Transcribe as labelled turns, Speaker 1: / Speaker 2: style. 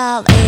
Speaker 1: all